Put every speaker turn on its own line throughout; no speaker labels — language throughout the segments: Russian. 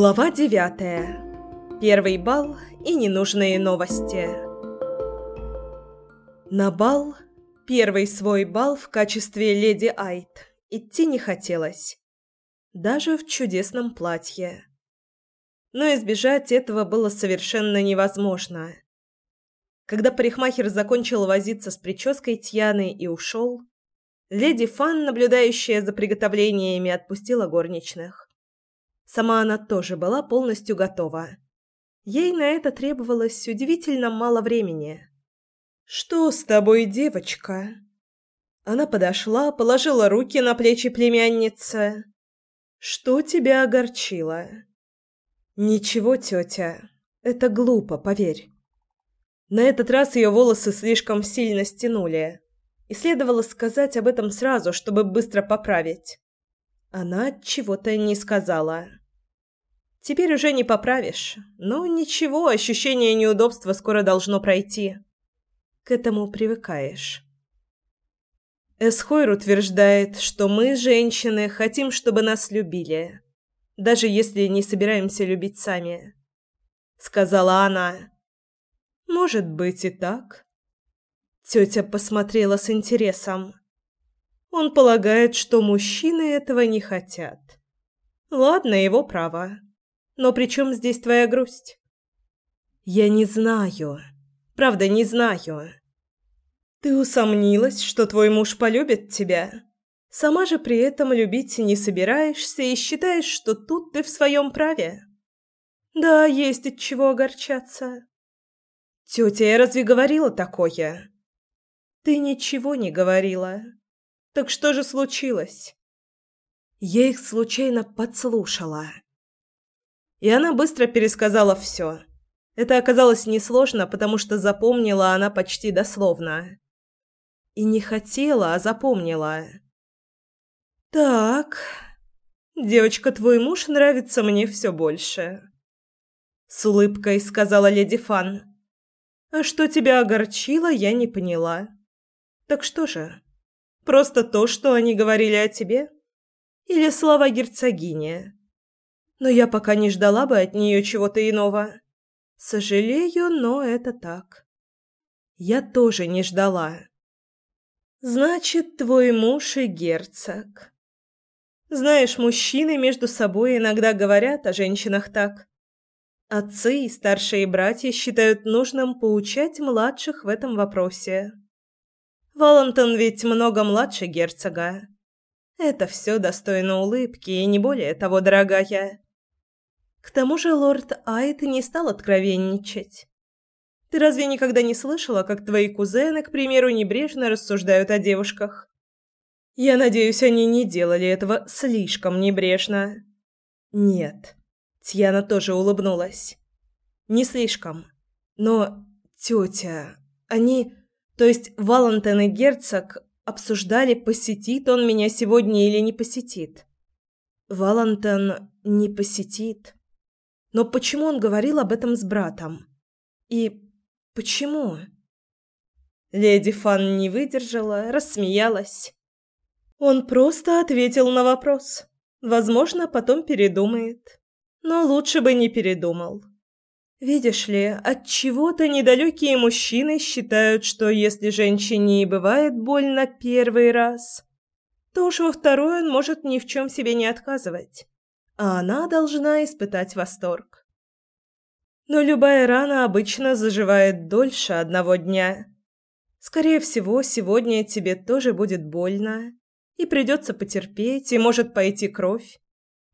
Глава девятая. Первый бал и ненужные новости. На бал, первый свой бал в качестве леди Айт, идти не хотелось. Даже в чудесном платье. Но избежать этого было совершенно невозможно. Когда парикмахер закончил возиться с прической Тьяны и ушел, леди Фан, наблюдающая за приготовлениями, отпустила горничных. Сама она тоже была полностью готова. Ей на это требовалось удивительно мало времени. «Что с тобой, девочка?» Она подошла, положила руки на плечи племянницы. «Что тебя огорчило?» «Ничего, тетя. Это глупо, поверь». На этот раз ее волосы слишком сильно стянули. И следовало сказать об этом сразу, чтобы быстро поправить. Она чего-то не сказала. Теперь уже не поправишь. Но ничего, ощущение неудобства скоро должно пройти. К этому привыкаешь. Эсхойр утверждает, что мы, женщины, хотим, чтобы нас любили, даже если не собираемся любить сами. Сказала она. Может быть и так. Тетя посмотрела с интересом. Он полагает, что мужчины этого не хотят. Ладно, его право. Но при чем здесь твоя грусть? Я не знаю. Правда, не знаю. Ты усомнилась, что твой муж полюбит тебя? Сама же при этом любить не собираешься и считаешь, что тут ты в своем праве. Да, есть от чего огорчаться. Тетя, я разве говорила такое? Ты ничего не говорила. Так что же случилось? Я их случайно подслушала. И она быстро пересказала все. Это оказалось несложно, потому что запомнила она почти дословно. И не хотела, а запомнила. «Так, девочка, твой муж нравится мне все больше», — с улыбкой сказала леди Фан. «А что тебя огорчило, я не поняла. Так что же, просто то, что они говорили о тебе? Или слова герцогини?» но я пока не ждала бы от нее чего-то иного. Сожалею, но это так. Я тоже не ждала. Значит, твой муж и герцог. Знаешь, мужчины между собой иногда говорят о женщинах так. Отцы и старшие братья считают нужным поучать младших в этом вопросе. Валентон ведь много младше герцога. Это все достойно улыбки и не более того, дорогая. К тому же лорд Айт не стал откровенничать. Ты разве никогда не слышала, как твои кузены, к примеру, небрежно рассуждают о девушках? Я надеюсь, они не делали этого слишком небрежно. Нет. Тьяна тоже улыбнулась. Не слишком. Но, тетя, они, то есть Валентин и герцог, обсуждали, посетит он меня сегодня или не посетит. Валентин не посетит. Но почему он говорил об этом с братом? И почему? Леди Фан не выдержала, рассмеялась. Он просто ответил на вопрос. Возможно, потом передумает. Но лучше бы не передумал. Видишь ли, от чего-то недалекие мужчины считают, что если женщине и бывает больно первый раз, то уж во второй он может ни в чем себе не отказывать а она должна испытать восторг. Но любая рана обычно заживает дольше одного дня. Скорее всего, сегодня тебе тоже будет больно, и придется потерпеть, и может пойти кровь.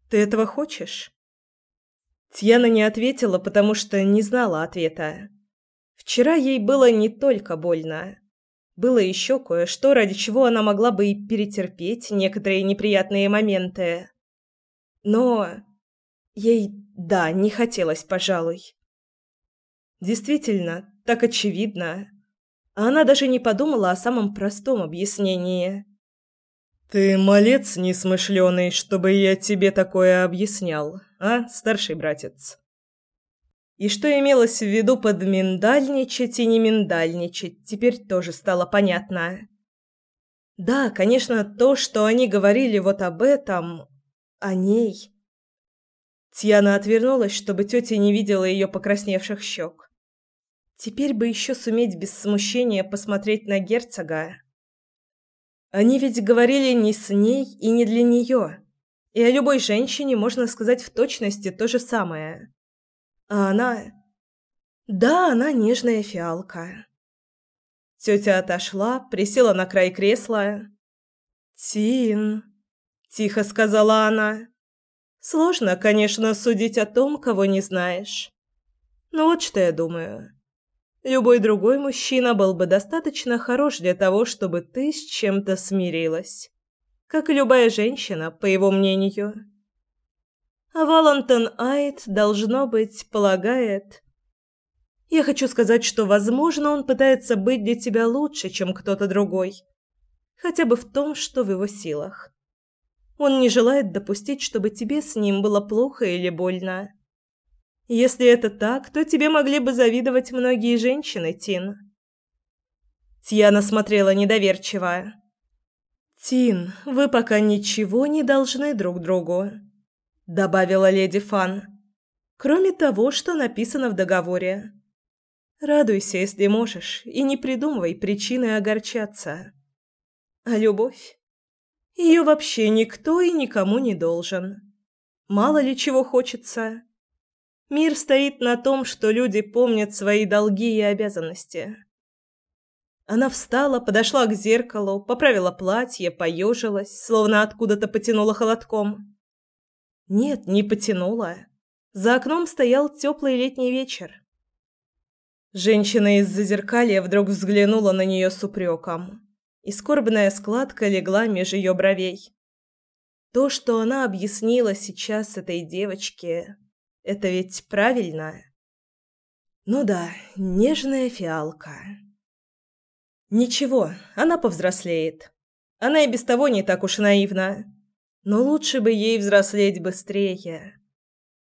Ты этого хочешь? Тьяна не ответила, потому что не знала ответа. Вчера ей было не только больно. Было еще кое-что, ради чего она могла бы и перетерпеть некоторые неприятные моменты. Но ей, да, не хотелось, пожалуй. Действительно, так очевидно. А она даже не подумала о самом простом объяснении. «Ты малец несмышленый, чтобы я тебе такое объяснял, а, старший братец?» И что имелось в виду под миндальничать и не миндальничать, теперь тоже стало понятно. Да, конечно, то, что они говорили вот об этом, о ней. Тьяна отвернулась, чтобы тетя не видела ее покрасневших щек. Теперь бы еще суметь без смущения посмотреть на герцога. Они ведь говорили не с ней и не для нее. И о любой женщине можно сказать в точности то же самое. А она... Да, она нежная фиалка. Тетя отошла, присела на край кресла. «Тин», — тихо сказала она. «Сложно, конечно, судить о том, кого не знаешь. Но вот что я думаю. Любой другой мужчина был бы достаточно хорош для того, чтобы ты с чем-то смирилась. Как и любая женщина, по его мнению. А Валентон Айт, должно быть, полагает... Я хочу сказать, что, возможно, он пытается быть для тебя лучше, чем кто-то другой. Хотя бы в том, что в его силах. Он не желает допустить, чтобы тебе с ним было плохо или больно. Если это так, то тебе могли бы завидовать многие женщины, Тин. Тьяна смотрела недоверчиво. Тин, вы пока ничего не должны друг другу, добавила леди Фан. Кроме того, что написано в договоре. Радуйся, если можешь, и не придумывай причины огорчаться. А любовь? Ее вообще никто и никому не должен. Мало ли чего хочется. Мир стоит на том, что люди помнят свои долги и обязанности. Она встала, подошла к зеркалу, поправила платье, поежилась, словно откуда-то потянула холодком. Нет, не потянула. За окном стоял теплый летний вечер. Женщина из-за зеркалья вдруг взглянула на нее с упреком, и скорбная складка легла меж ее бровей. То, что она объяснила сейчас этой девочке, это ведь правильно? Ну да, нежная фиалка. Ничего, она повзрослеет. Она и без того не так уж наивна. Но лучше бы ей взрослеть быстрее.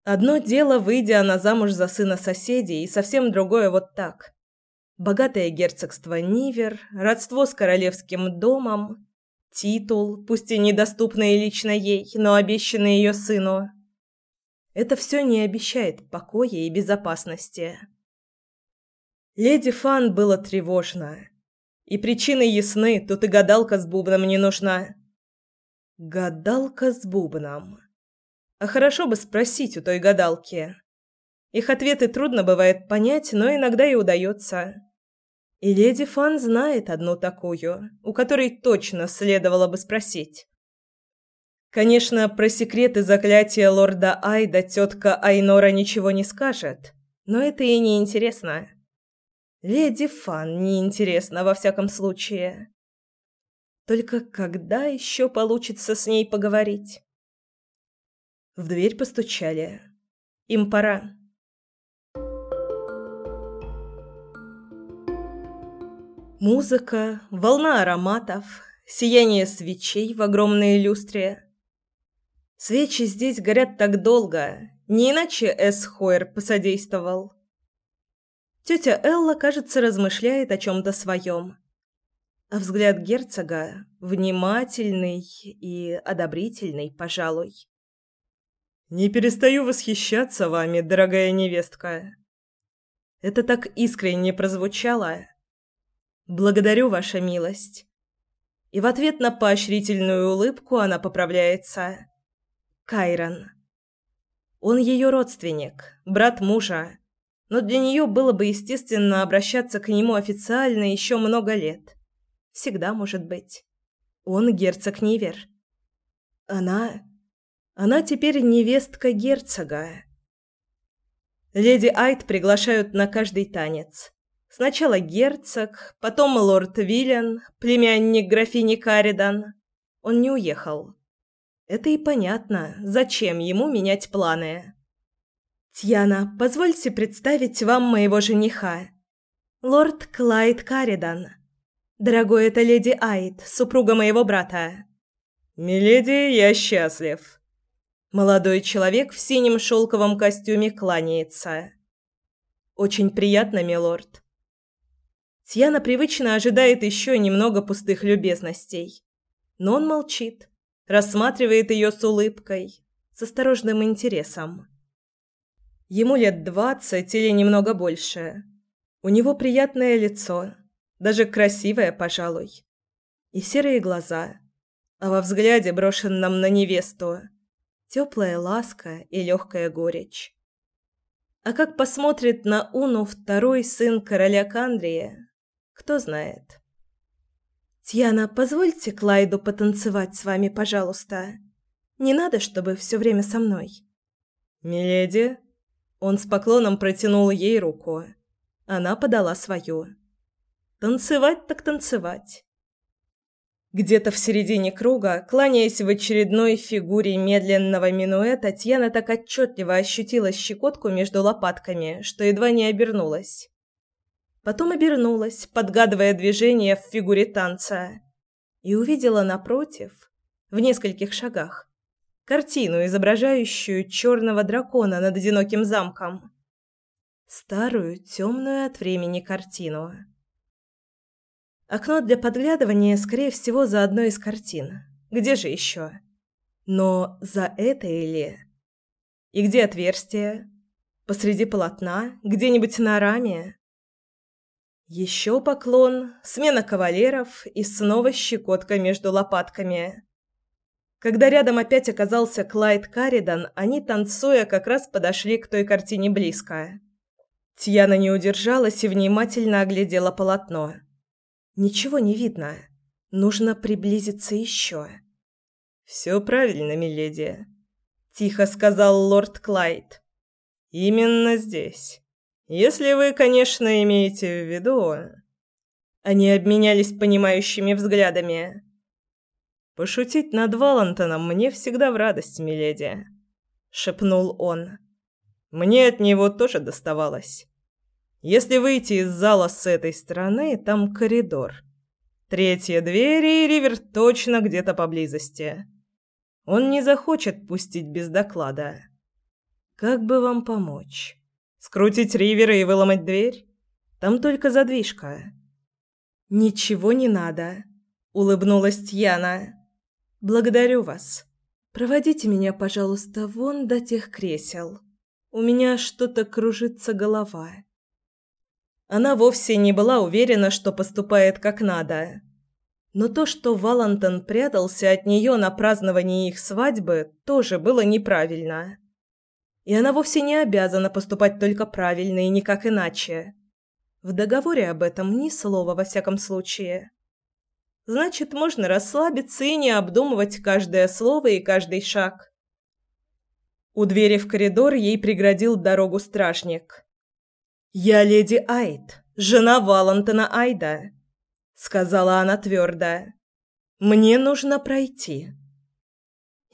Одно дело, выйдя она замуж за сына соседей, и совсем другое вот так. Богатое герцогство Нивер, родство с королевским домом, титул, пусть и недоступный лично ей, но обещанный ее сыну. Это все не обещает покоя и безопасности. Леди Фан было тревожно. И причины ясны, тут и гадалка с бубном не нужна. Гадалка с бубном. А хорошо бы спросить у той гадалки. Их ответы трудно бывает понять, но иногда и удается. И леди Фан знает одну такую, у которой точно следовало бы спросить. Конечно, про секреты заклятия лорда Айда тетка Айнора ничего не скажет, но это ей не интересно. Леди Фан не интересно во всяком случае. Только когда еще получится с ней поговорить? В дверь постучали. Им пора. Музыка, волна ароматов, сияние свечей в огромной люстре – Свечи здесь горят так долго, не иначе Эс Хойер посодействовал. Тетя Элла, кажется, размышляет о чем-то своем. А взгляд герцога внимательный и одобрительный, пожалуй. «Не перестаю восхищаться вами, дорогая невестка». Это так искренне прозвучало. «Благодарю, ваша милость». И в ответ на поощрительную улыбку она поправляется. Кайрон. Он ее родственник, брат мужа, но для нее было бы естественно обращаться к нему официально еще много лет. Всегда может быть. Он герцог Нивер. Она... Она теперь невестка герцога. Леди Айт приглашают на каждый танец. Сначала герцог, потом лорд Виллен, племянник графини Каридан. Он не уехал. Это и понятно, зачем ему менять планы. «Тьяна, позвольте представить вам моего жениха. Лорд Клайд Каридан. Дорогой, это леди Айд, супруга моего брата».
«Миледи, я счастлив».
Молодой человек в синем шелковом костюме кланяется. «Очень приятно, милорд». Тьяна привычно ожидает еще немного пустых любезностей. Но он молчит рассматривает ее с улыбкой, с осторожным интересом. Ему лет двадцать или немного больше. У него приятное лицо, даже красивое, пожалуй. И серые глаза, а во взгляде, брошенном на невесту, теплая ласка и легкая горечь. А как посмотрит на Уну второй сын короля Кандрия, кто знает. «Тьяна, позвольте Клайду потанцевать с вами, пожалуйста. Не надо, чтобы все время со мной».
«Миледи?»
Он с поклоном протянул ей руку. Она подала свою. «Танцевать так танцевать». Где-то в середине круга, кланяясь в очередной фигуре медленного минуэта, Татьяна так отчетливо ощутила щекотку между лопатками, что едва не обернулась. Потом обернулась, подгадывая движение в фигуре танца, и увидела напротив, в нескольких шагах, картину, изображающую черного дракона над одиноким замком. Старую, темную от времени картину. Окно для подглядывания, скорее всего, за одной из картин. Где же еще? Но за этой ли? И где отверстие? Посреди полотна? Где-нибудь на раме? Еще поклон, смена кавалеров и снова щекотка между лопатками. Когда рядом опять оказался Клайд Каридан, они, танцуя, как раз подошли к той картине близко. Тьяна не удержалась и внимательно оглядела полотно. Ничего не видно. Нужно приблизиться еще.
«Все правильно, миледи», — тихо сказал лорд Клайд. «Именно здесь». Если вы, конечно, имеете в виду...» Они обменялись понимающими взглядами. «Пошутить над Валантоном мне всегда в радость, миледи», — шепнул он. «Мне от него тоже доставалось. Если выйти из зала с этой стороны, там коридор. Третья дверь, и Ривер точно где-то поблизости. Он не захочет пустить без доклада. Как бы вам помочь?» Скрутить ривера и выломать дверь? Там только задвижка.
Ничего не надо, улыбнулась Тьяна. Благодарю вас. Проводите меня, пожалуйста, вон до тех кресел. У меня что-то кружится голова. Она вовсе не была уверена, что поступает как надо. Но то, что Валантон прятался от нее на праздновании их свадьбы, тоже было неправильно. И она вовсе не обязана поступать только правильно и никак иначе. В договоре об этом ни слова во всяком случае. Значит, можно расслабиться и не обдумывать каждое слово и каждый шаг. У двери в коридор ей преградил дорогу стражник. «Я леди Айд, жена Валентина Айда», — сказала она твердо. «Мне нужно пройти».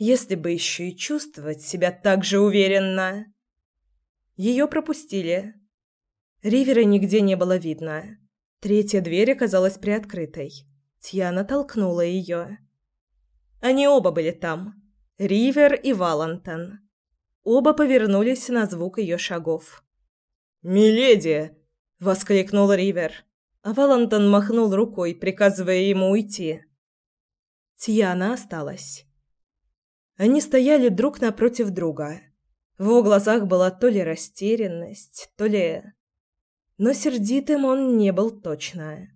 Если бы еще и чувствовать себя так же уверенно. Ее пропустили. Ривера нигде не было видно. Третья дверь оказалась приоткрытой. Тьяна толкнула ее. Они оба были там. Ривер и Валантон. Оба повернулись на звук ее шагов.
«Миледи!»
— воскликнул Ривер, а Валантон махнул рукой, приказывая ему уйти. Тьяна осталась. Они стояли друг напротив друга. В его глазах была то ли растерянность, то ли... Но сердитым он не был точно.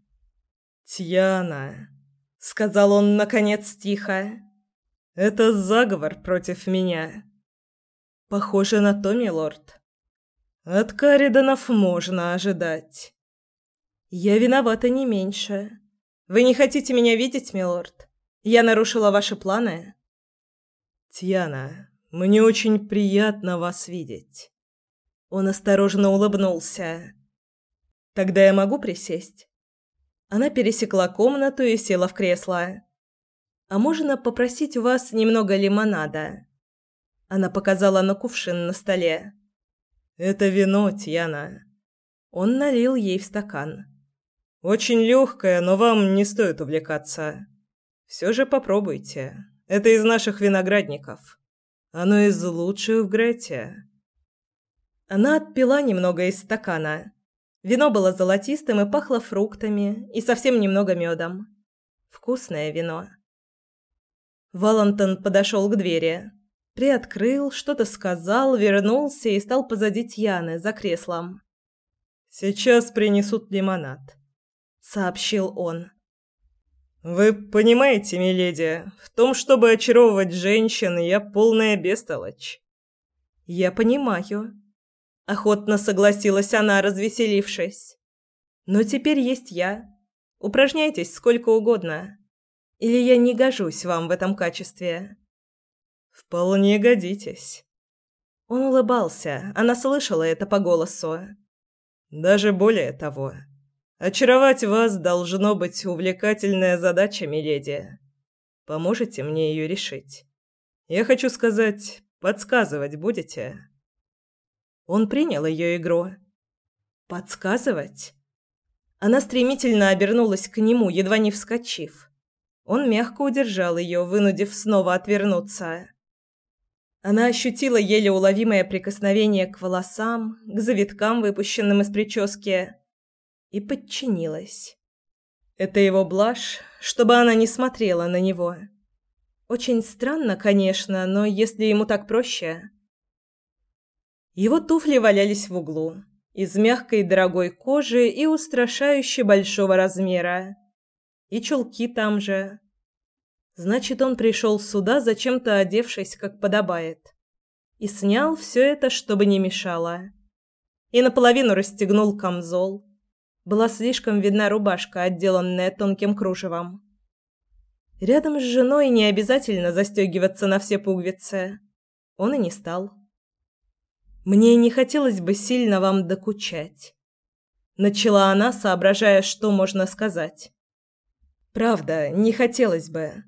«Тьяна», — сказал он наконец тихо, — «это заговор против меня».
«Похоже на то, милорд».
«От Кариданов можно ожидать».
«Я виновата не меньше. Вы не хотите меня видеть, милорд? Я нарушила ваши планы?»
«Тьяна, мне очень приятно вас видеть».
Он осторожно улыбнулся. «Тогда я могу присесть?» Она пересекла комнату и села в кресло. «А можно попросить у вас немного лимонада?» Она показала на кувшин на столе.
«Это вино, Тьяна».
Он налил ей в стакан.
«Очень легкое, но вам не стоит увлекаться. Все же попробуйте. Это из наших виноградников. Оно из лучших в Грете».
Она отпила немного из стакана. Вино было золотистым и пахло фруктами и совсем немного медом. Вкусное вино. Валентон подошел к двери. Приоткрыл, что-то сказал, вернулся и стал позади Тьяны, за креслом.
«Сейчас принесут лимонад», — сообщил он. «Вы понимаете, миледи, в том, чтобы очаровывать женщин, я полная бестолочь».
«Я понимаю», — охотно согласилась она, развеселившись. «Но теперь есть я. Упражняйтесь сколько угодно. Или я не гожусь вам в этом качестве?»
«Вполне годитесь».
Он улыбался, она слышала это по голосу.
«Даже более того». Очаровать вас должно быть увлекательная задача, миледи. Поможете мне ее решить? Я хочу сказать, подсказывать будете?»
Он принял ее игру. «Подсказывать?» Она стремительно обернулась к нему, едва не вскочив. Он мягко удержал ее, вынудив снова отвернуться. Она ощутила еле уловимое прикосновение к волосам, к завиткам, выпущенным из прически, и подчинилась. Это его блажь, чтобы она не смотрела на него. Очень странно, конечно, но если ему так проще... Его туфли валялись в углу, из мягкой дорогой кожи и устрашающе большого размера. И чулки там же. Значит, он пришел сюда, зачем-то одевшись, как подобает. И снял все это, чтобы не мешало. И наполовину расстегнул камзол, была слишком видна рубашка, отделанная тонким кружевом. Рядом с женой не обязательно застегиваться на все пуговицы. Он и не стал. Мне не хотелось бы сильно вам докучать. Начала она, соображая, что можно сказать. Правда, не хотелось бы.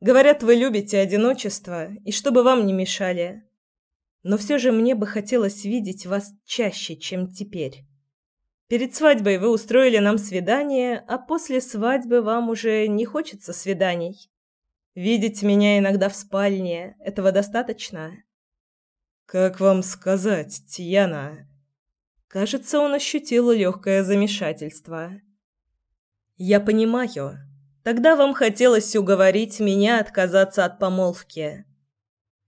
Говорят, вы любите одиночество, и чтобы вам не мешали. Но все же мне бы хотелось видеть вас чаще, чем теперь. Перед свадьбой вы устроили нам свидание, а после свадьбы вам уже не хочется свиданий. Видеть меня иногда в спальне этого достаточно.
Как вам сказать, Тиана?
Кажется, он ощутил легкое замешательство. Я понимаю. Тогда вам хотелось уговорить меня отказаться от помолвки.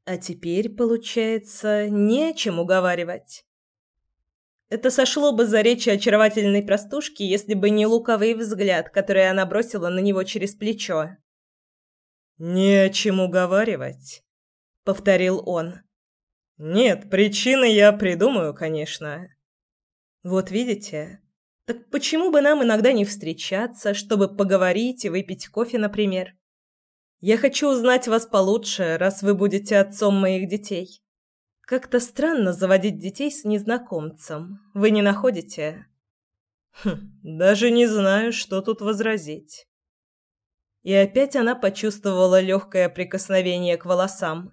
А теперь, получается, не о чем уговаривать. Это сошло бы за речи очаровательной простушки, если бы не лукавый взгляд, который она бросила на него через плечо.
«Не о чем уговаривать», — повторил он. «Нет, причины я придумаю, конечно».
«Вот видите? Так почему бы нам иногда не встречаться, чтобы поговорить и выпить кофе, например? Я хочу узнать вас получше, раз вы будете отцом моих детей». Как-то странно заводить детей с незнакомцем. Вы не находите?
Хм, даже не знаю, что тут возразить.
И опять она почувствовала легкое прикосновение к волосам.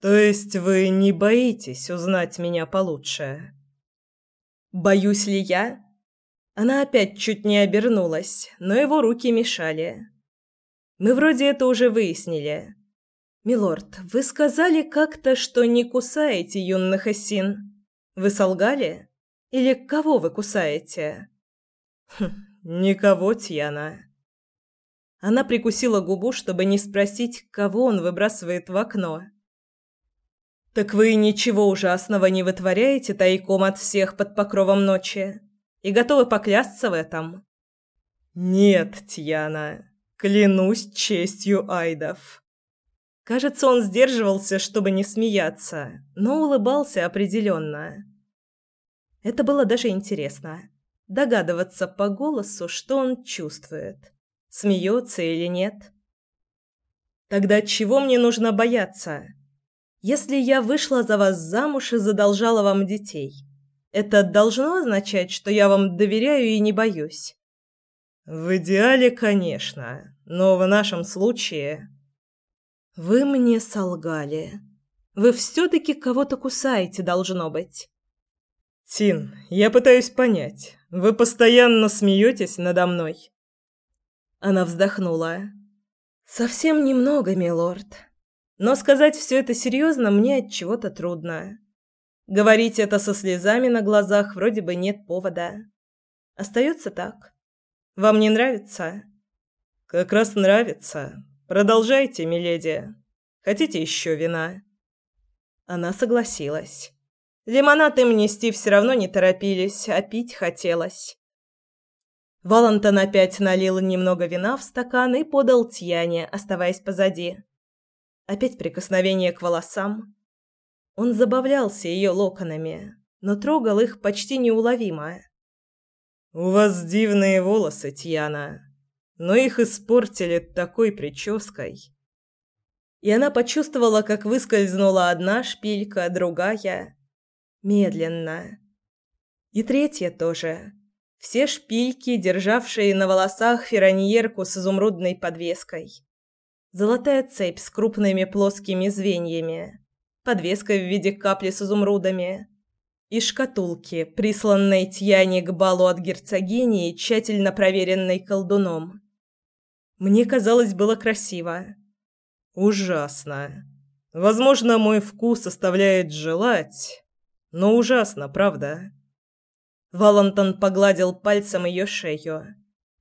То есть вы не боитесь узнать меня получше?
Боюсь ли я? Она опять чуть не обернулась, но его руки мешали. Мы вроде это уже выяснили. «Милорд, вы сказали как-то, что не кусаете юных осин. Вы солгали? Или кого вы кусаете?»
«Хм, никого, Тьяна».
Она прикусила губу, чтобы не спросить, кого он выбрасывает в окно. «Так вы ничего ужасного не вытворяете тайком от всех под покровом ночи? И готовы поклясться в этом?»
«Нет, Тьяна, клянусь честью айдов».
Кажется, он сдерживался, чтобы не смеяться, но улыбался определенно. Это было даже интересно. Догадываться по голосу, что он чувствует. Смеется или нет. Тогда чего мне нужно бояться? Если я вышла за вас замуж и задолжала вам детей, это должно означать, что я вам доверяю и не боюсь?
В идеале, конечно, но в нашем случае
«Вы мне солгали. Вы все-таки кого-то кусаете, должно быть».
«Тин, я пытаюсь понять. Вы постоянно смеетесь надо мной?»
Она вздохнула. «Совсем немного, милорд. Но сказать все это серьезно мне от чего-то трудно. Говорить это со слезами на глазах вроде бы нет повода. Остается так. Вам не нравится?»
«Как раз нравится. Продолжайте, миледи. Хотите еще вина?»
Она согласилась. Лимонад им нести все равно не торопились, а пить хотелось. Валентон опять налил немного вина в стакан и подал Тьяне, оставаясь позади. Опять прикосновение к волосам. Он забавлялся ее локонами, но трогал их почти неуловимо.
«У вас дивные волосы, Тьяна, но их испортили такой прической».
И она почувствовала, как выскользнула одна шпилька, другая. Медленно. И третья тоже. Все шпильки, державшие на волосах фероньерку с изумрудной подвеской. Золотая цепь с крупными плоскими звеньями. Подвеска в виде капли с изумрудами. И шкатулки, присланной Тьяне к балу от герцогини, тщательно проверенной колдуном. Мне казалось, было красиво.
Ужасно. Возможно, мой вкус оставляет желать, но ужасно, правда?
Валентон погладил пальцем ее шею.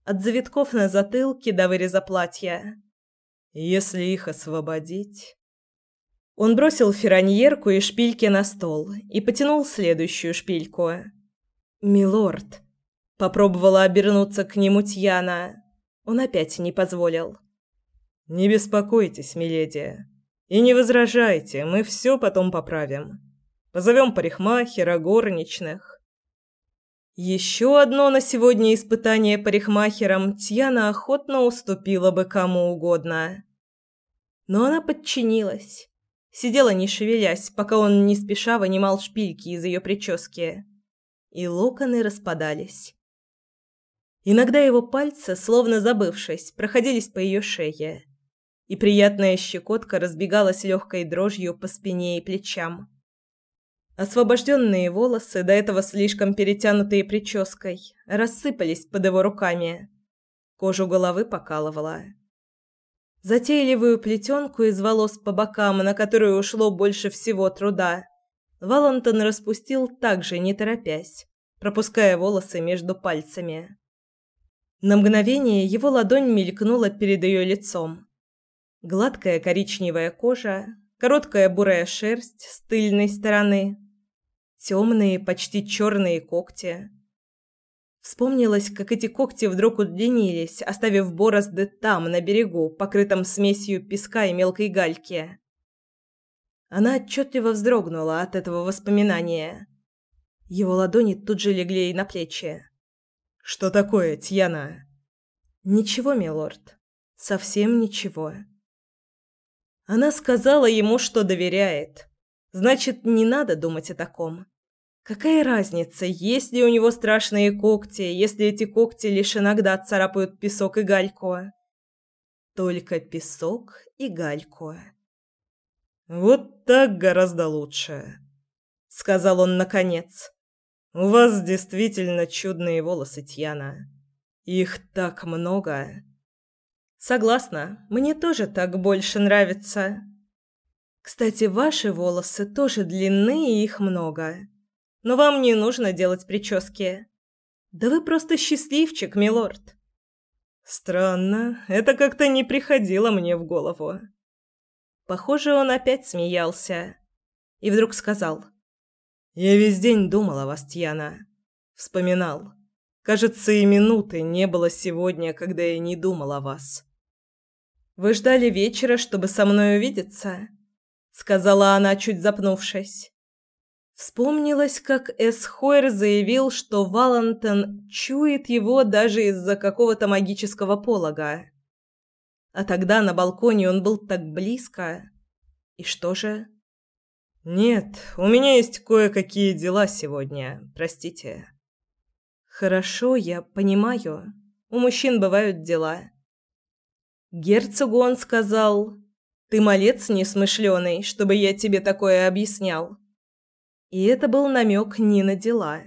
От завитков на затылке до выреза платья.
Если их освободить...
Он бросил фероньерку и шпильки на стол и потянул следующую шпильку. «Милорд». Попробовала обернуться к нему Тьяна. Он опять не позволил.
«Не беспокойтесь, миледи. И не возражайте, мы все потом поправим. Позовем парикмахера, горничных.
Еще одно на сегодня испытание парикмахером Тьяна охотно уступила бы кому угодно. Но она подчинилась. Сидела не шевелясь, пока он не спеша вынимал шпильки из ее прически. И локоны распадались. Иногда его пальцы, словно забывшись, проходились по ее шее, и приятная щекотка разбегалась легкой дрожью по спине и плечам. Освобожденные волосы, до этого слишком перетянутые прической, рассыпались под его руками. Кожу головы покалывала. Затейливую плетенку из волос по бокам, на которую ушло больше всего труда, Валентон распустил также, не торопясь, пропуская волосы между пальцами. На мгновение его ладонь мелькнула перед ее лицом. Гладкая коричневая кожа, короткая бурая шерсть с тыльной стороны, темные, почти черные когти. Вспомнилось, как эти когти вдруг удлинились, оставив борозды там, на берегу, покрытом смесью песка и мелкой гальки. Она отчетливо вздрогнула от этого воспоминания. Его ладони тут же легли ей на плечи.
«Что такое, Тьяна?»
«Ничего, милорд. Совсем ничего». Она сказала ему, что доверяет. Значит, не надо думать о таком. Какая разница, есть ли у него страшные когти, если эти когти лишь иногда царапают песок и гальку? Только песок и гальку.
Вот так гораздо лучше, сказал он наконец. У вас действительно чудные волосы, Тьяна. Их так много.
Согласна, мне тоже так больше нравится. Кстати, ваши волосы тоже длинные и их много. Но вам не нужно делать прически. Да вы просто счастливчик, милорд.
Странно, это как-то не приходило мне в голову.
Похоже, он опять смеялся и вдруг сказал:
"Я весь день думал о вас, Тьяна, вспоминал. Кажется, и минуты не было сегодня, когда я не думал о вас".
Вы ждали вечера, чтобы со мной увидеться, сказала она, чуть запнувшись. Вспомнилось, как Эсхойр заявил, что Валентон чует его даже из-за какого-то магического полога. А тогда на балконе он был так близко. И что же?
Нет, у меня есть кое-какие дела сегодня. Простите.
Хорошо, я понимаю. У мужчин бывают дела. Герцогу он сказал: "Ты малец несмышленый, чтобы я тебе такое объяснял". И это был намек не на дела.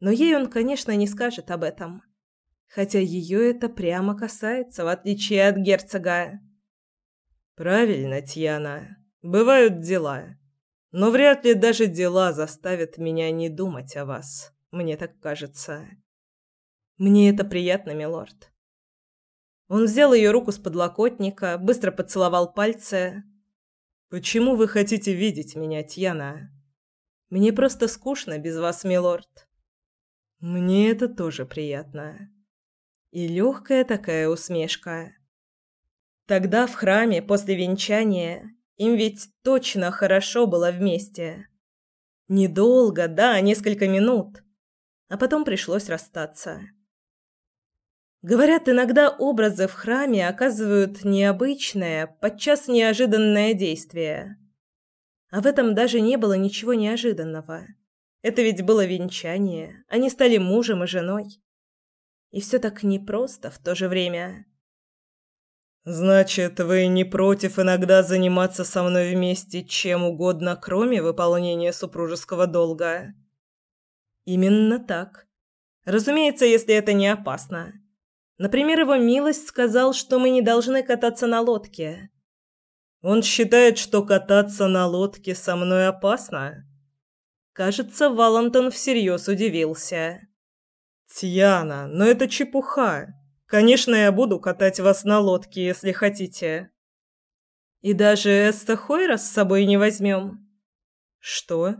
Но ей он, конечно, не скажет об этом. Хотя ее это прямо касается, в отличие от герцога.
«Правильно, Тьяна. Бывают дела. Но вряд ли даже дела заставят меня не думать о вас. Мне так кажется».
«Мне это приятно, милорд». Он взял ее руку с подлокотника, быстро поцеловал пальцы.
Почему вы хотите видеть меня, Тьяна? Мне просто скучно без вас, милорд. Мне это тоже приятно. И легкая такая усмешка. Тогда в храме после венчания им ведь точно хорошо было вместе. Недолго, да, несколько минут. А потом пришлось расстаться. Говорят, иногда образы в храме оказывают необычное, подчас неожиданное действие. А в этом даже не было ничего неожиданного. Это ведь было венчание, они стали мужем и женой. И все так непросто в то же время. «Значит, вы не против иногда заниматься со мной вместе чем угодно, кроме выполнения супружеского долга?» «Именно так. Разумеется, если это не опасно. Например, его милость сказал, что мы не должны кататься на лодке. Он считает, что кататься на лодке со мной опасно?» Кажется, Валентон всерьез удивился. «Тьяна, но это чепуха. Конечно, я буду катать вас на лодке, если хотите». «И даже Эста Хойра с собой не возьмем?» «Что?»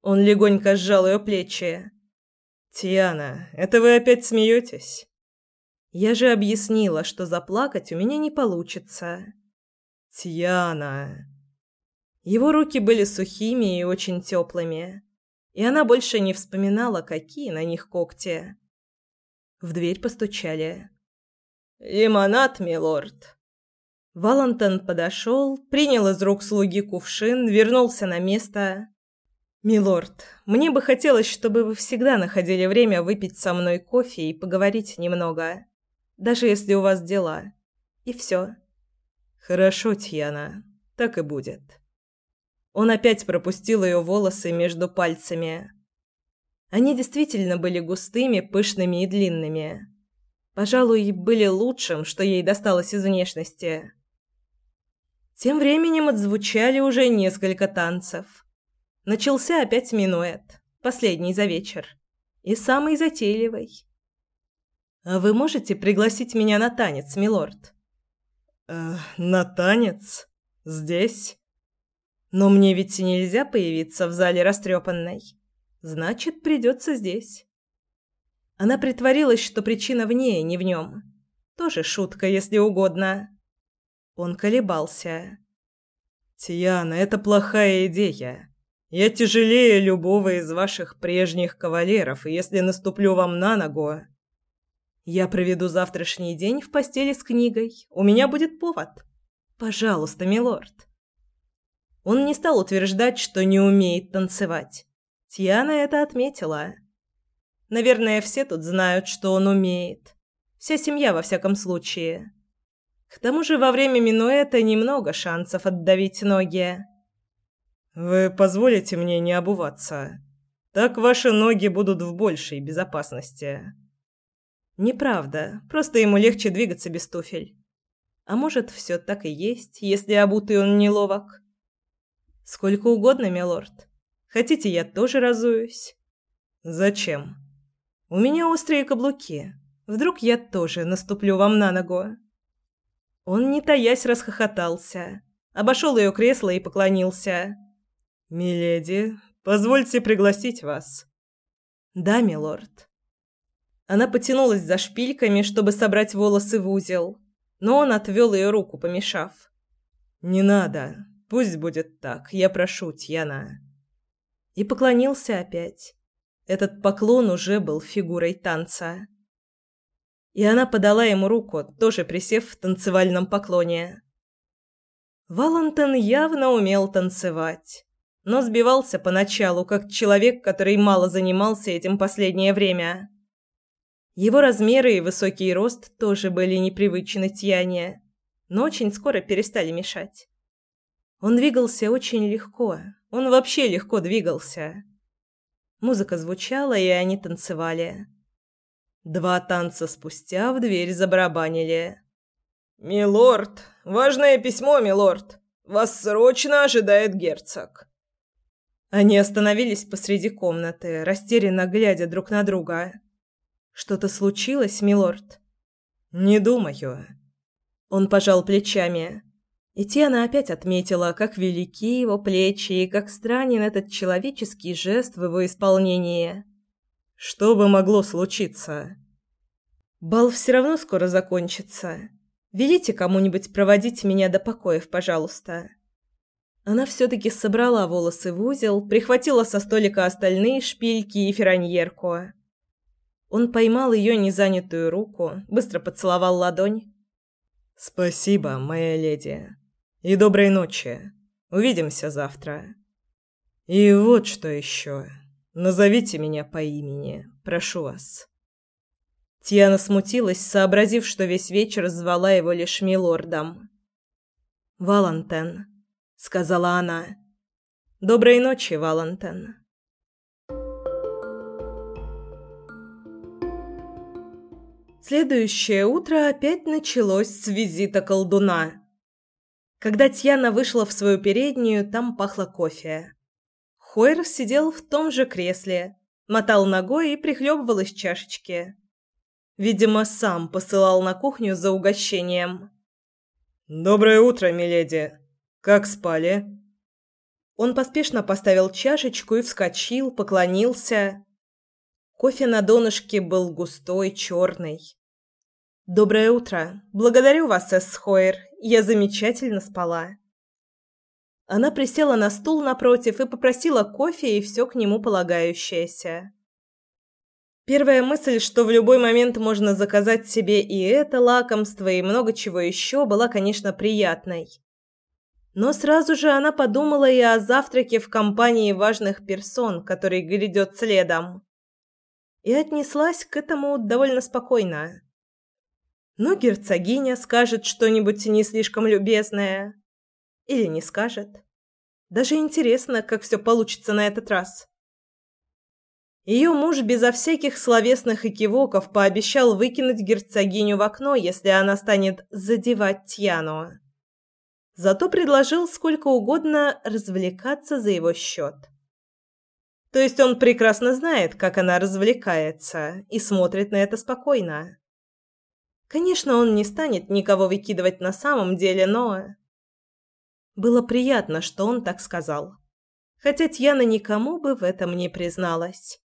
Он легонько сжал ее плечи. «Тьяна, это вы опять смеетесь?» «Я же объяснила, что заплакать у меня не получится». «Тьяна...» Его руки были сухими и очень теплыми, и она больше не вспоминала, какие на них когти. В дверь постучали. «Лимонад, милорд!» Валентин подошел, принял из рук слуги кувшин, вернулся на место. «Милорд, мне бы хотелось, чтобы вы всегда находили время выпить со мной кофе и поговорить немного, даже если у вас дела. И все». «Хорошо, Тьяна, так и будет». Он опять пропустил ее волосы между пальцами. Они действительно были густыми, пышными и длинными. Пожалуй, были лучшим, что ей досталось из внешности. Тем временем отзвучали уже несколько танцев. Начался опять минуэт, последний за вечер. И самый затейливый. «А вы можете пригласить меня на танец, милорд?» «Э, «На танец? Здесь?» Но мне ведь нельзя появиться в зале растрепанной. Значит, придется здесь. Она притворилась, что причина в ней, не в нем. Тоже шутка, если угодно. Он колебался. «Тиана, это плохая идея. Я тяжелее любого из ваших прежних кавалеров, и если наступлю вам на ногу...» «Я проведу завтрашний день в постели с книгой. У меня будет повод. Пожалуйста, милорд». Он не стал утверждать, что не умеет танцевать. Тиана это отметила. Наверное, все тут знают, что он умеет. Вся семья во всяком случае. К тому же во время минуэта немного шансов отдавить ноги. Вы позволите мне не обуваться? Так ваши ноги будут в большей безопасности. Неправда, просто ему легче двигаться без туфель. А может, все так и есть, если обутый он неловок. Сколько угодно, милорд. Хотите, я тоже разуюсь? Зачем? У меня острые каблуки. Вдруг я тоже наступлю вам на ногу. Он, не таясь, расхохотался, обошел ее кресло и поклонился. Миледи, позвольте пригласить вас. Да, милорд. Она потянулась за шпильками, чтобы собрать волосы в узел, но он отвел ее руку, помешав. Не надо. Пусть будет так, я прошу, Тьяна. И поклонился опять. Этот поклон уже был фигурой танца. И она подала ему руку, тоже присев в танцевальном поклоне. Валентин явно умел танцевать, но сбивался поначалу, как человек, который мало занимался этим последнее время. Его размеры и высокий рост тоже были непривычны Тьяне, но очень скоро перестали мешать. Он двигался очень легко. Он вообще легко двигался. Музыка звучала, и они танцевали. Два танца спустя в дверь забарабанили. «Милорд! Важное письмо, милорд! Вас срочно ожидает герцог!» Они остановились посреди комнаты, растерянно глядя друг на друга. «Что-то случилось, милорд?» «Не думаю». Он пожал плечами.
И Тиана опять отметила, как велики его плечи и как странен этот человеческий жест в его исполнении.
Что бы могло случиться?
Бал все равно скоро закончится. Велите кому-нибудь проводить меня до покоев, пожалуйста. Она все-таки собрала волосы в узел, прихватила со столика остальные шпильки и фераньерку. Он поймал ее незанятую руку, быстро поцеловал ладонь.
«Спасибо, моя леди. И доброй ночи. Увидимся завтра. И вот что еще. Назовите меня по имени, прошу вас».
Тиана смутилась, сообразив, что весь вечер звала его лишь милордом. «Валантен», — сказала она. «Доброй ночи, Валантен». Следующее утро опять началось с визита колдуна. Когда Тьяна вышла в свою переднюю, там пахло кофе. Хойер сидел в том же кресле, мотал ногой и прихлебывал из чашечки. Видимо, сам посылал на кухню за угощением.
«Доброе утро, миледи. Как спали?»
Он поспешно поставил чашечку и вскочил, поклонился. Кофе на донышке был густой, черный. «Доброе утро. Благодарю вас, Эс Хойер. Я замечательно спала». Она присела на стул напротив и попросила кофе и все к нему полагающееся. Первая мысль, что в любой момент можно заказать себе и это лакомство, и много чего еще, была, конечно, приятной. Но сразу же она подумала и о завтраке в компании важных персон, который грядет следом. И отнеслась к этому довольно спокойно. Ну, герцогиня скажет что-нибудь не слишком любезное. Или не скажет. Даже интересно, как все получится на этот раз. Ее муж безо всяких словесных экивоков пообещал выкинуть герцогиню в окно, если она станет задевать Тьяну. Зато предложил сколько угодно развлекаться за его счет. То есть он прекрасно знает, как она развлекается, и смотрит на это спокойно. Конечно, он не станет никого выкидывать на самом деле, но... Было приятно, что он так сказал. Хотя Тьяна никому бы в этом не призналась.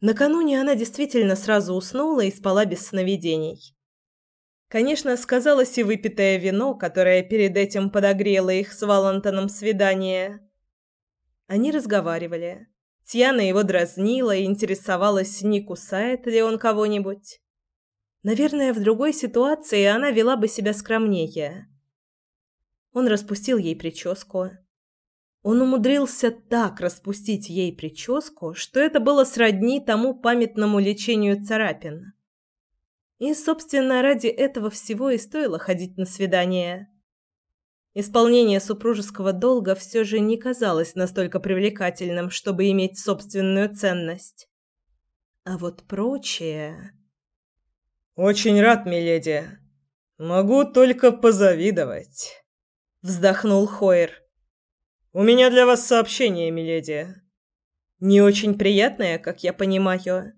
Накануне она действительно сразу уснула и спала без сновидений. Конечно, сказалось и выпитое вино, которое перед этим подогрело их с Валентоном свидание. Они разговаривали. Тьяна его дразнила и интересовалась, не кусает ли он кого-нибудь. Наверное, в другой ситуации она вела бы себя скромнее. Он распустил ей прическу. Он умудрился так распустить ей прическу, что это было сродни тому памятному лечению царапин. И, собственно, ради этого всего и стоило ходить на свидание. Исполнение супружеского долга все же не казалось настолько привлекательным, чтобы иметь собственную ценность. А вот прочее...
«Очень рад, миледи. Могу только позавидовать», — вздохнул Хойер. «У меня для вас сообщение, миледи».
«Не очень приятное, как я понимаю».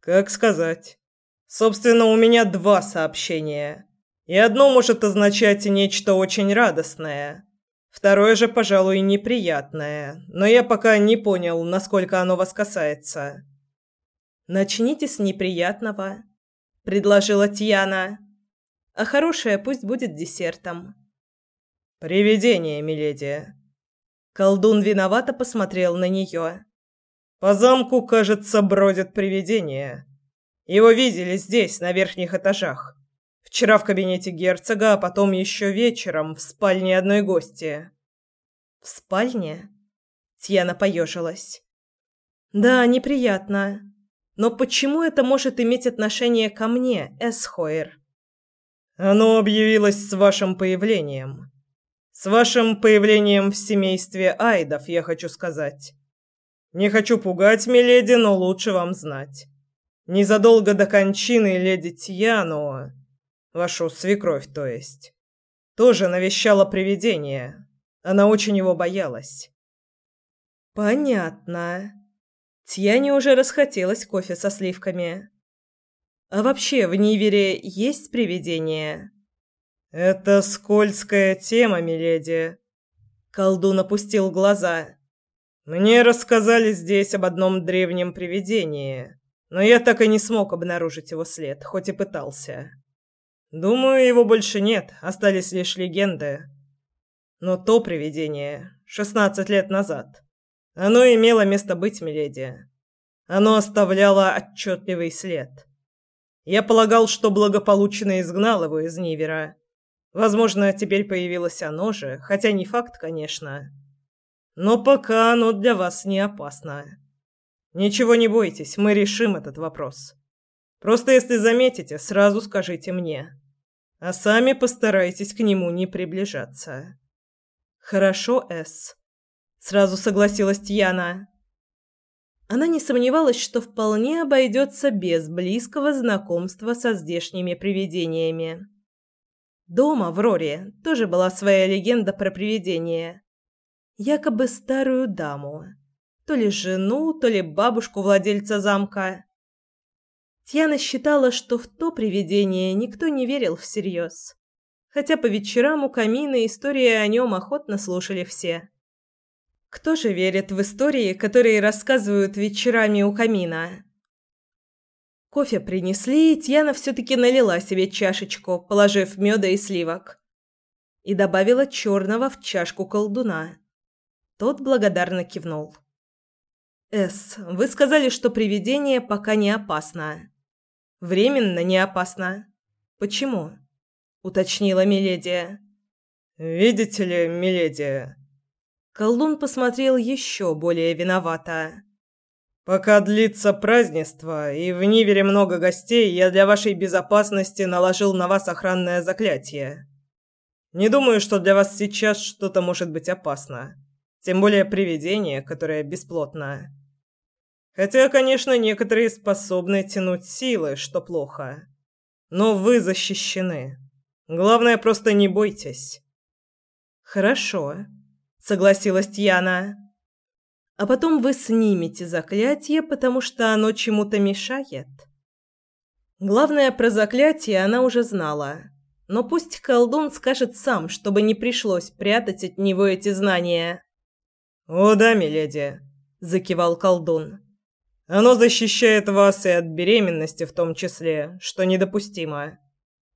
«Как сказать. Собственно, у меня два сообщения. И одно может означать нечто очень радостное. Второе же, пожалуй, неприятное. Но я пока не понял, насколько оно вас касается».
«Начните с неприятного», — предложила Тьяна. «А хорошее пусть будет десертом».
«Привидение, миледи».
Колдун виновато посмотрел на нее.
«По замку, кажется, бродят привидения. Его видели здесь, на верхних этажах. Вчера в кабинете герцога, а потом еще вечером в спальне одной гости».
«В спальне?» Тьяна поежилась. «Да, неприятно. Но почему это может иметь отношение ко мне, Эсхойер?»
«Оно объявилось с вашим появлением. С вашим появлением в семействе Айдов, я хочу сказать. Не хочу пугать, миледи, но лучше вам знать. Незадолго до кончины леди Тьяну, вашу свекровь, то есть, тоже навещала привидение. Она очень его боялась.
Понятно. Тьяне уже расхотелось кофе со сливками. А вообще в Нивере есть привидения?
Это скользкая тема, миледи. Колдун опустил глаза. Мне рассказали здесь об одном древнем привидении, но я так и не смог обнаружить его след, хоть и пытался. Думаю, его больше нет, остались лишь легенды. Но то привидение, шестнадцать лет назад, оно имело место быть, миледи. Оно оставляло отчетливый след. Я полагал, что благополучно изгнал его из Нивера. Возможно, теперь появилось оно же, хотя не факт, конечно. Но пока оно для вас не опасно. Ничего не бойтесь, мы решим этот вопрос. Просто если заметите, сразу скажите мне а сами постарайтесь к нему не приближаться. Хорошо, С. Сразу согласилась Тьяна. Она не сомневалась, что вполне обойдется без близкого знакомства со здешними привидениями. Дома в Роре тоже была своя легенда про привидение. Якобы старую даму, то ли жену, то ли бабушку владельца замка. Тьяна считала, что в то привидение никто не верил всерьез. Хотя по вечерам у камина истории о нем охотно слушали все. Кто же верит в истории, которые рассказывают вечерами у камина? Кофе принесли, и Тьяна все-таки налила себе чашечку, положив меда и сливок. И добавила черного в чашку колдуна. Тот благодарно кивнул. «Эс, вы сказали, что привидение пока не опасно. Временно не опасно. Почему? уточнила Миледи. Видите ли, Миледи, Колдун посмотрел еще более виновато. Пока длится празднество и в Нивере много гостей, я для вашей безопасности наложил на вас охранное заклятие. Не думаю, что для вас сейчас что-то может быть опасно, тем более привидение, которое бесплотно. Хотя, конечно, некоторые способны тянуть силы, что плохо. Но вы защищены. Главное, просто не бойтесь. Хорошо, согласилась Тьяна. А потом вы снимете заклятие, потому что оно чему-то мешает. Главное про заклятие она уже знала. Но пусть колдун скажет сам, чтобы не пришлось прятать от него эти знания. «О да, миледи», — закивал колдун. Оно защищает вас и от беременности в том числе, что недопустимо.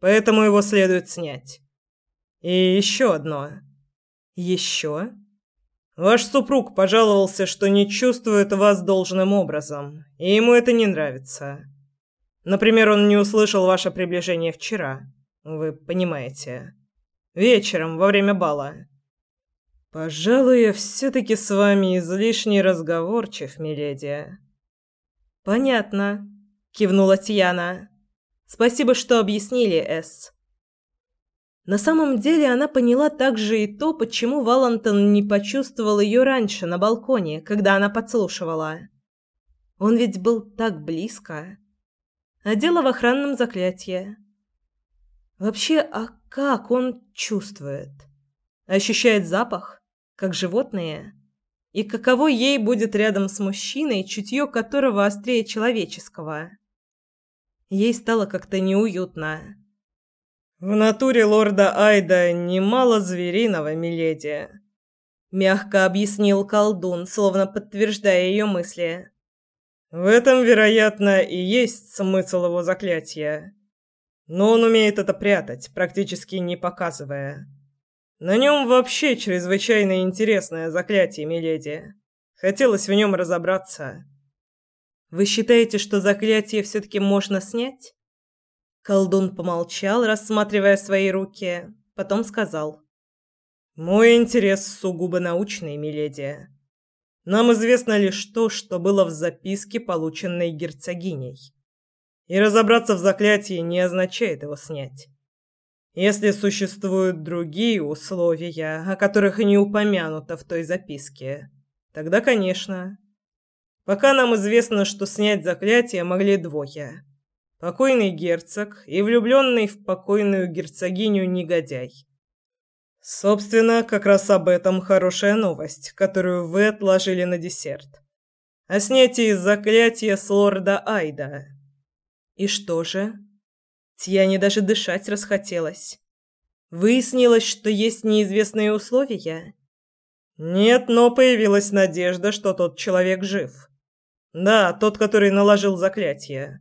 Поэтому его следует снять. И еще одно. Еще? Ваш супруг пожаловался, что не чувствует вас должным образом, и ему это не нравится. Например, он не услышал ваше приближение вчера. Вы понимаете. Вечером, во время бала. Пожалуй, я все-таки с вами излишне разговорчив, миледи. «Понятно», — кивнула Тьяна. «Спасибо, что объяснили, Эс». На самом деле она поняла также и то, почему Валантон не почувствовал ее раньше на балконе, когда она подслушивала. Он ведь был так близко. А дело в охранном заклятии. Вообще, а как он чувствует? Ощущает запах, как животные? И каково ей будет рядом с мужчиной, чутье которого острее человеческого? Ей стало как-то неуютно. «В натуре лорда Айда немало звериного, миледи», — мягко объяснил колдун, словно подтверждая ее мысли. «В этом, вероятно, и есть смысл его заклятия. Но он умеет это прятать, практически не показывая». На нем вообще чрезвычайно интересное заклятие, миледи. Хотелось в нем разобраться. Вы считаете, что заклятие все-таки можно снять? Колдун помолчал, рассматривая свои руки, потом сказал. Мой интерес сугубо научный, миледи. Нам известно лишь то, что было в записке, полученной герцогиней. И разобраться в заклятии не означает его снять. Если существуют другие условия, о которых не упомянуто в той записке, тогда, конечно. Пока нам известно, что снять заклятие могли двое. Покойный герцог и влюбленный в покойную герцогиню негодяй. Собственно, как раз об этом хорошая новость, которую вы отложили на десерт. О снятии заклятия с лорда Айда. И что же? Тьяне даже дышать расхотелось.
Выяснилось, что есть неизвестные условия?
Нет, но появилась надежда, что тот человек жив. Да, тот, который наложил заклятие.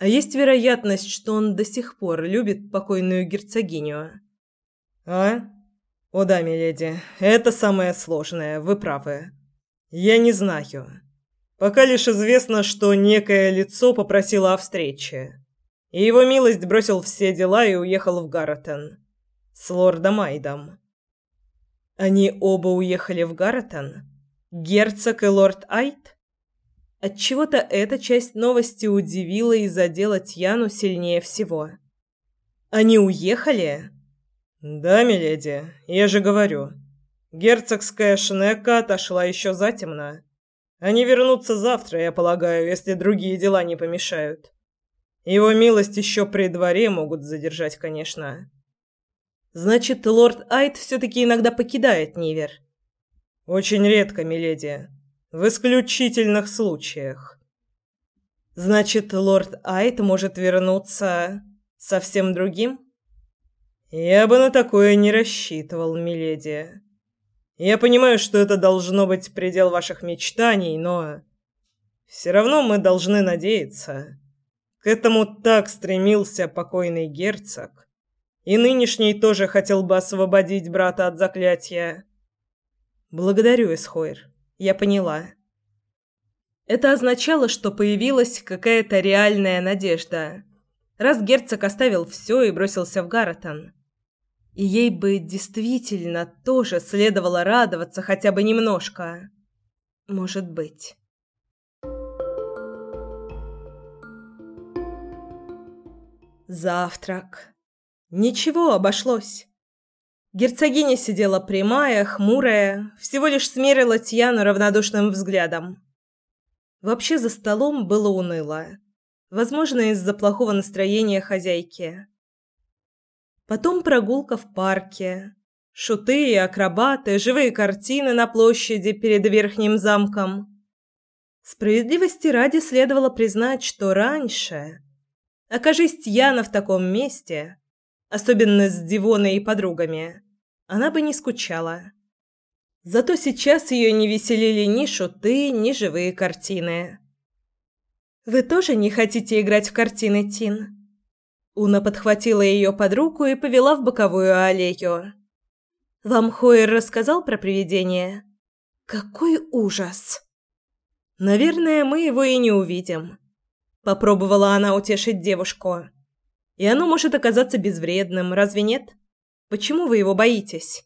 А есть вероятность, что он до сих пор любит покойную герцогиню?
А? О да, миледи, это самое сложное, вы правы. Я не знаю. Пока лишь известно, что некое лицо попросило о встрече. И его милость бросил все дела и уехал в Гарретон. С лордом Айдом.
Они оба уехали в Гарретон? Герцог и лорд Айд? Отчего-то эта часть новости удивила и задела Тьяну сильнее всего. «Они уехали?»
«Да, миледи, я же говорю. Герцогская шнека отошла еще затемно. Они вернутся завтра, я полагаю, если другие дела не помешают. Его милость еще при дворе могут задержать, конечно».
«Значит, лорд Айд все-таки иногда покидает Нивер?»
«Очень редко, миледи. В исключительных случаях.
Значит, лорд Айт может вернуться совсем другим?
Я бы на такое не рассчитывал, миледи. Я понимаю, что это должно быть предел ваших мечтаний, но все равно мы должны надеяться. К этому так стремился покойный герцог. И нынешний тоже хотел бы освободить брата от заклятия.
Благодарю, Эсхойр. Я поняла. Это означало, что появилась какая-то реальная надежда. Раз герцог оставил все и бросился в Гарретон. И ей бы действительно тоже следовало радоваться хотя бы немножко. Может быть. Завтрак. Ничего, обошлось. Герцогиня сидела прямая, хмурая, всего лишь смерила Тьяну равнодушным взглядом. Вообще за столом было уныло. Возможно, из-за плохого настроения хозяйки. Потом прогулка в парке. Шуты и акробаты, живые картины на площади перед верхним замком. Справедливости ради следовало признать, что раньше, окажись Тьяна в таком месте, особенно с Дивоной и подругами, она бы не скучала. Зато сейчас ее не веселили ни шуты, ни живые картины. «Вы тоже не хотите играть в картины, Тин?» Уна подхватила ее под руку и повела в боковую аллею. «Вам Хойер рассказал про привидение?» «Какой ужас!» «Наверное, мы его и не увидим», — попробовала она утешить девушку. И оно может оказаться безвредным, разве нет? Почему вы его боитесь?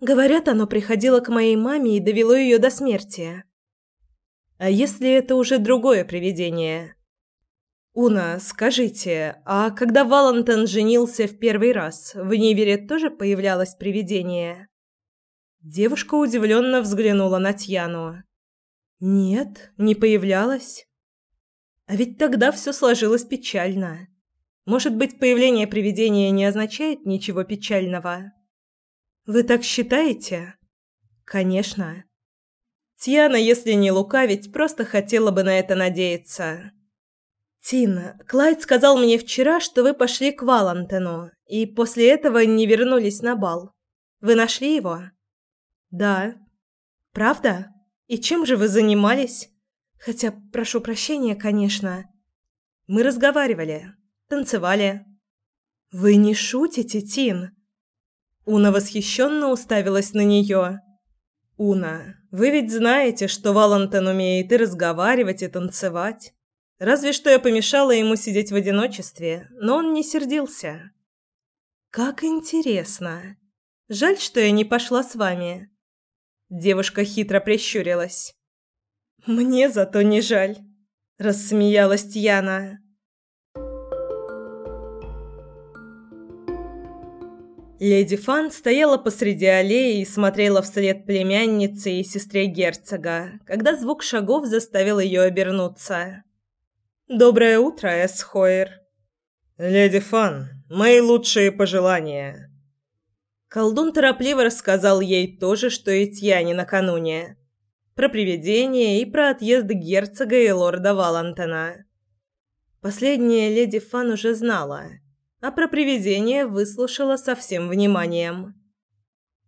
Говорят, оно приходило к моей маме и довело ее до смерти. А если это уже другое привидение? Уна, скажите, а когда Валентин женился в первый раз, в Нивере тоже появлялось привидение? Девушка удивленно взглянула на Тьяну. Нет, не появлялось. А ведь тогда все сложилось печально. Может быть, появление привидения не означает ничего печального? Вы так считаете? Конечно. Тиана, если не лукавить, просто хотела бы на это надеяться. Тина, Клайд сказал мне вчера, что вы пошли к Валантену и после этого не вернулись на бал. Вы нашли его? Да. Правда? И чем же вы занимались? Хотя, прошу прощения, конечно. Мы разговаривали танцевали. Вы не шутите, Тин? Уна восхищенно уставилась на нее. Уна, вы ведь знаете, что Валентин умеет и разговаривать, и танцевать. Разве что я помешала ему сидеть в одиночестве, но он не сердился. Как интересно. Жаль, что я не пошла с вами. Девушка хитро прищурилась. Мне зато не жаль, рассмеялась Тьяна. Леди Фан стояла посреди аллеи и смотрела вслед племяннице и сестре герцога, когда звук шагов заставил ее обернуться. «Доброе утро, Эсхойер!»
«Леди Фан, мои лучшие пожелания!»
Колдун торопливо рассказал ей то же, что и Тьяне накануне. Про привидение и про отъезд герцога и лорда Валантона. Последняя леди Фан уже знала – а про привидение выслушала со всем вниманием.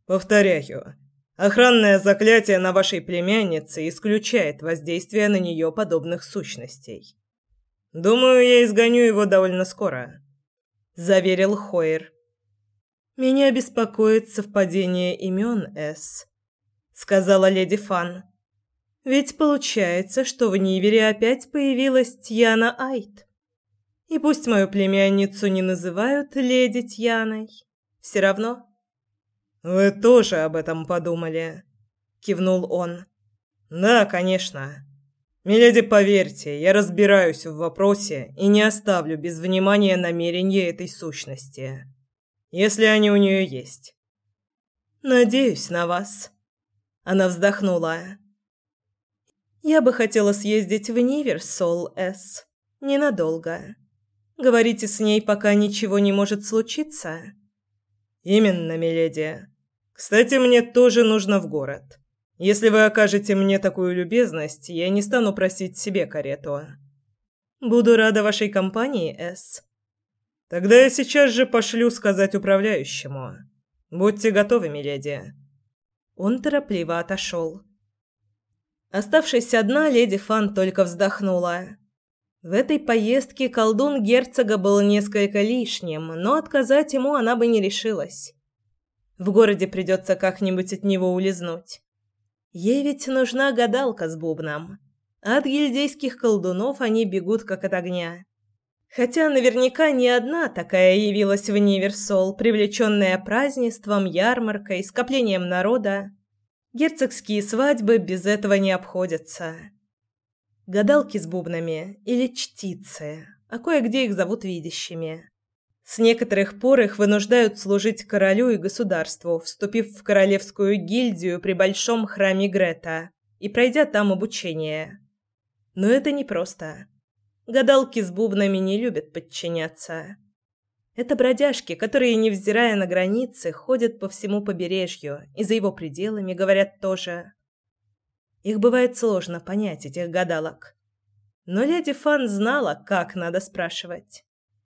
«Повторяю, охранное заклятие на вашей племяннице исключает воздействие на нее подобных сущностей. Думаю, я изгоню его довольно скоро», — заверил Хойер.
«Меня беспокоит совпадение имен, С», — сказала леди Фан. «Ведь получается, что в Нивере опять появилась Тьяна Айт. И пусть мою племянницу не называют леди Тьяной, все равно...»
«Вы тоже об этом подумали?» — кивнул он. «Да, конечно. Миледи, поверьте, я разбираюсь в вопросе и не оставлю без внимания намерения этой сущности» если они у нее есть.
Надеюсь на вас. Она вздохнула. Я бы хотела съездить в Ниверсол, С. Ненадолго. Говорите с ней, пока ничего не может случиться.
Именно, миледи. Кстати, мне тоже нужно в город. Если вы окажете мне такую любезность, я не стану просить себе карету.
Буду рада вашей компании, С.
Тогда я сейчас же пошлю сказать управляющему. Будьте готовы, миледи.
Он торопливо отошел. Оставшись одна, леди Фан только вздохнула. В этой поездке колдун герцога был несколько лишним, но отказать ему она бы не решилась. В городе придется как-нибудь от него улизнуть. Ей ведь нужна гадалка с бубном. От гильдейских колдунов они бегут как от огня. Хотя наверняка не одна такая явилась в Ниверсол, привлеченная празднеством, ярмаркой, скоплением народа. Герцогские свадьбы без этого не обходятся. Гадалки с бубнами или чтицы, а кое-где их зовут видящими. С некоторых пор их вынуждают служить королю и государству, вступив в королевскую гильдию при большом храме Грета и пройдя там обучение. Но это непросто. Гадалки с бубнами не любят подчиняться. Это бродяжки, которые, невзирая на границы, ходят по всему побережью и за его пределами говорят тоже. Их бывает сложно понять, этих гадалок. Но леди Фан знала, как надо спрашивать.